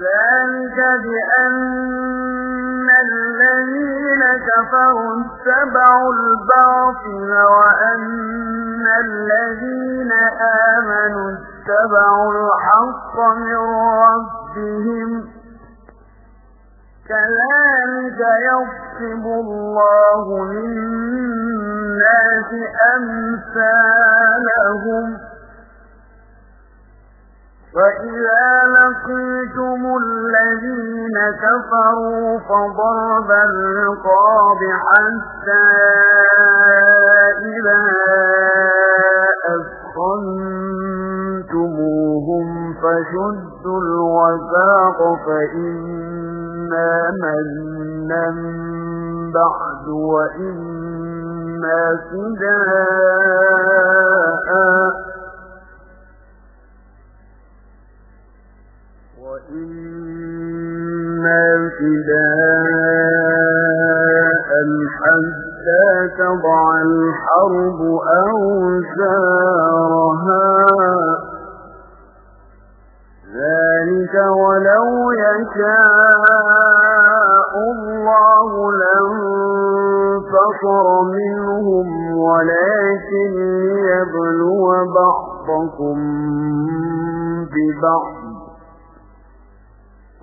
ذلك بأن الذين كفروا اتبعوا الباطل وأن الذين آمنوا اتبعوا الحق من ربهم كذلك يصب الله للناس أمثالهم فإذا لقيتم الذين كفروا فضرب الرقاب حتى إذا أثخنتموهم فشدوا الوثاق فإما منا بعد وإما فداء وإما فداء حتى تضع الحرب أوزارها ذلك ولو يشاء الله لانتصر منهم ولكن ليبلو بعضكم ببعض.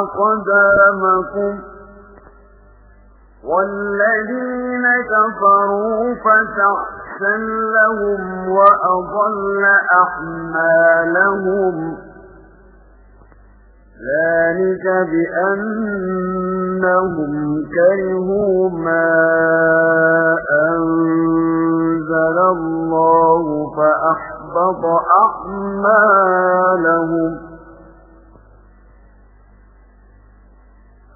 أقدامكم والذين كفروا فتحسن لهم وأضل أحمالهم. ذلك بأنهم كرهوا ما أنزل الله فأحبط أعمالهم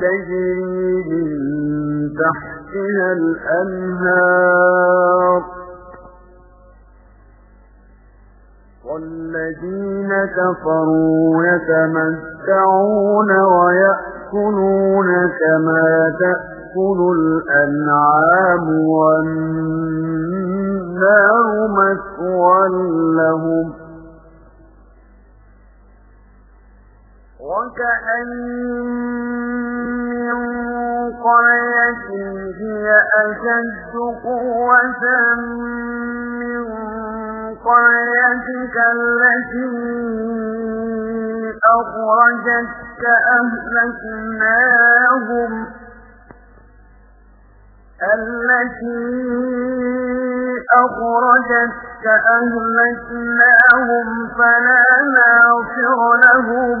تجري من تحتها الأنهار. والذين كفروا يتمتعون ويأكلون كما تأكل الأنعام والنار مثوى لهم. وكأن من قرية هي أشد قوة من قريتك التي أخرجتك أهلكناهم التي أخرجتك أهلكناهم فلا ناصر لهم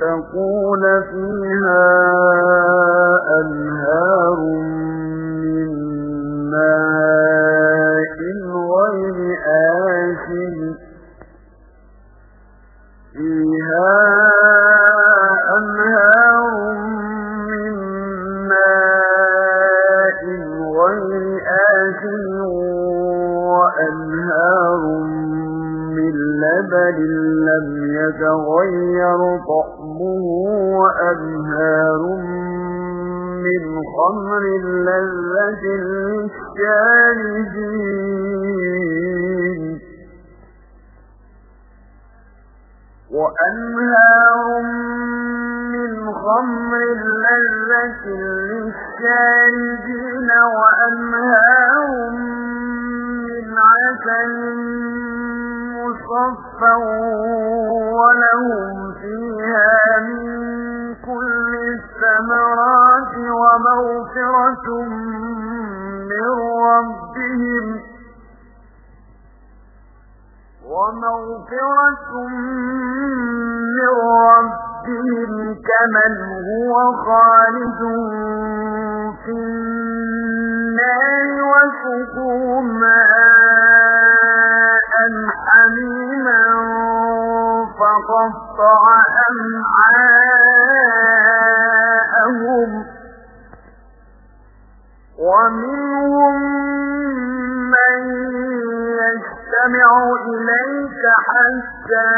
تكون فيها أنهار من ماء غير آسن. فيها لبن لم يتغير طعمه وأنهار من خمر لذة للشارجين وأنهار من خمر لذة للشارجين وأنهار من عسل مصفى ولهم فيها من كل الثمرات ومغفرة من ربهم ومغفرة من ربهم كمن هو خالد في النار وسقوا فقطع أمعاءهم ومنهم من يستمع إليك حتى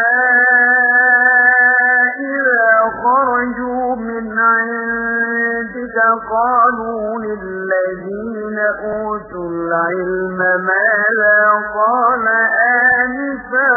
إذا خرجوا من عندك قالوا للذين أوتوا العلم ماذا قال آنفا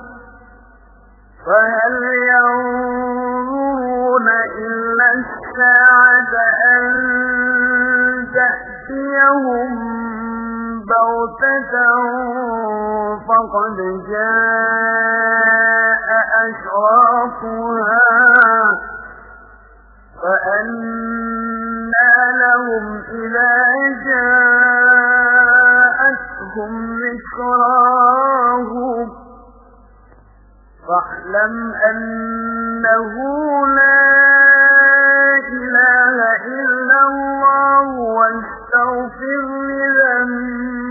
فهل ينظرون إلا الساعة أن تأتيهم بغتة فقد جاء أشرافها فأنا لهم إذا جاءتهم ذكراهم فاعلم أنه لا إله إلا الله واستغفر لذنبك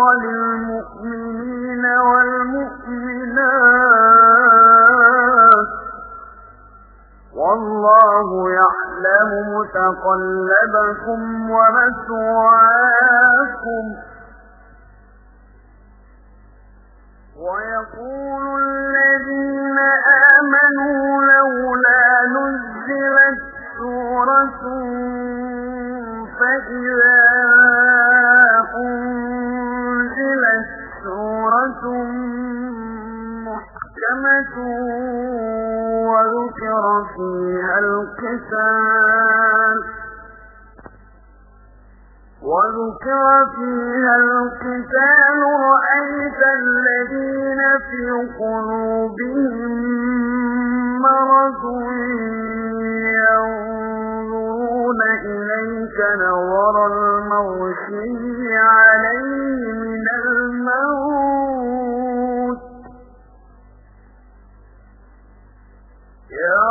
وللمؤمنين والمؤمنات. والله يعلم متقلبكم ومثواكم. ويقول وذكر فيها القتال وذكر فيها القتال رأيت الذين في قلوبهم مرض ينظرون إليك نظر المغشي عليه من الموت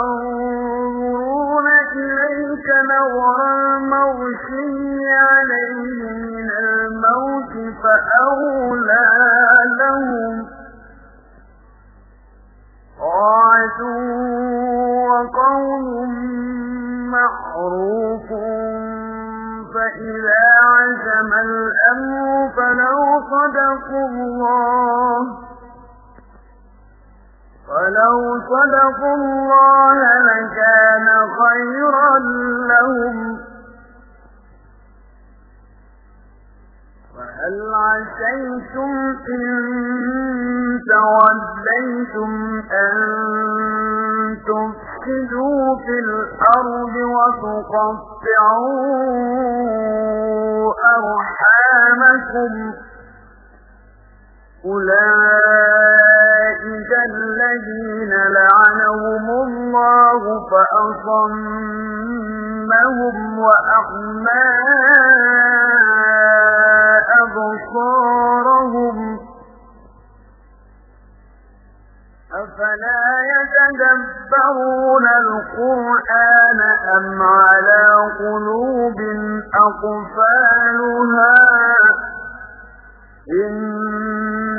ينظرون إليك نظر المغشي عليه من الموت فأولى لهم طاعة وقوم معروف فإذا عزم الأمر فلو صدقوا الله فلو صدقوا الله لكان خيرا لهم. وهل عسيتم إن توليتم أن تفسدوا في الأرض وتقطعوا أرحامكم؟ أولئك الذين لعنهم الله فأصمهم وأعمى أبصارهم أفلا يتدبرون القرآن أم على قلوب أقفالها إن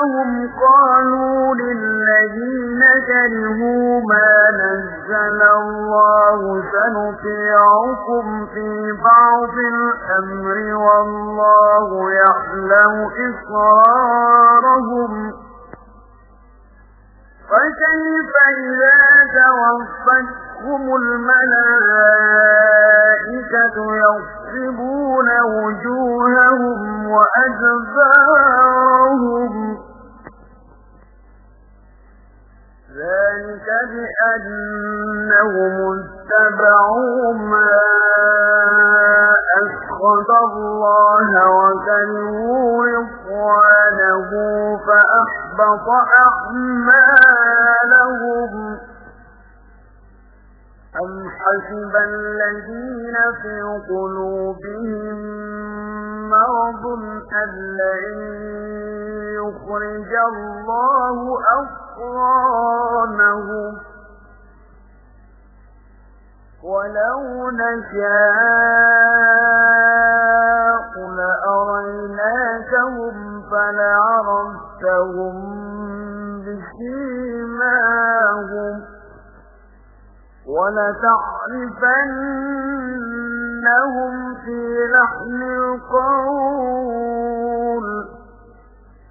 بأنهم قالوا للذين كرهوا ما نزل الله سنطيعكم في بعض الأمر والله يعلم إصرارهم فكيف إذا توفتهم الملائكة يصبون وجوههم وأدبارهم بأنهم اتبعوا ما أسخط الله وكرهوا رضوانه فأحبط أعمالهم. أم حسب الذين في قلوبهم مرض أن لن يخرج الله أفرانهم ولو نشاء لأريناكهم فلعرفتهم بسيماهم ولتعرفنهم في لحن القول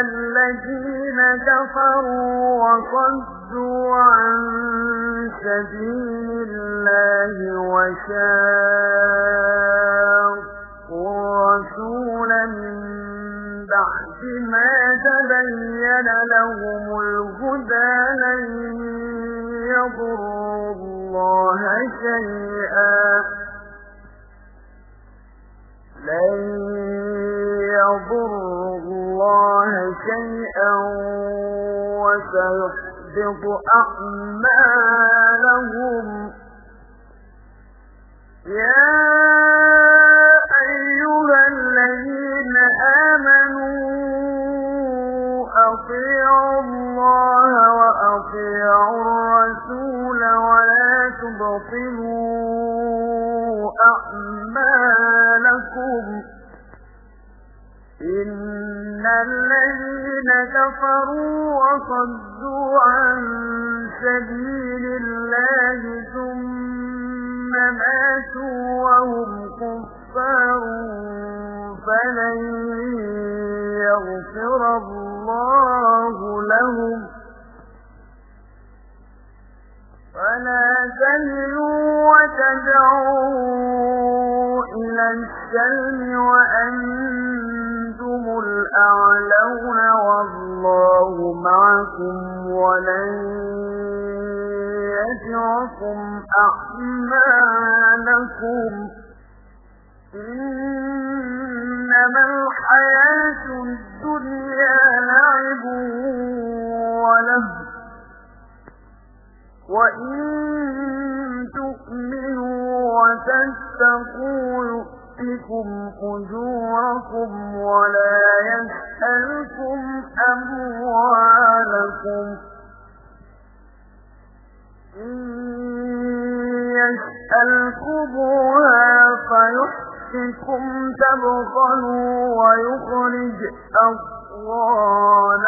الذين كفروا وصدوا عن سبيل الله وشاقوا وسيحبط أعمالهم. يا أيها الذين آمنوا أطيعوا الله وأطيعوا تبطلوا أعمالكم. إن الذين كفروا وصدوا عن سبيل الله ثم ماتوا وهم كفار فلن يغفر الله لهم فلا تهنوا وتدعوا إلى السلم وأنتم الأعلون والله معكم ولن يجركم أعمالكم. إنما الحياة الدنيا لعب وله. وإن تؤمنوا وتتقوا يؤتكم أجوركم ولا يسألكم أموالكم. إن فيحسكم تبخلوا ويخرج أضوانكم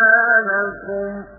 Father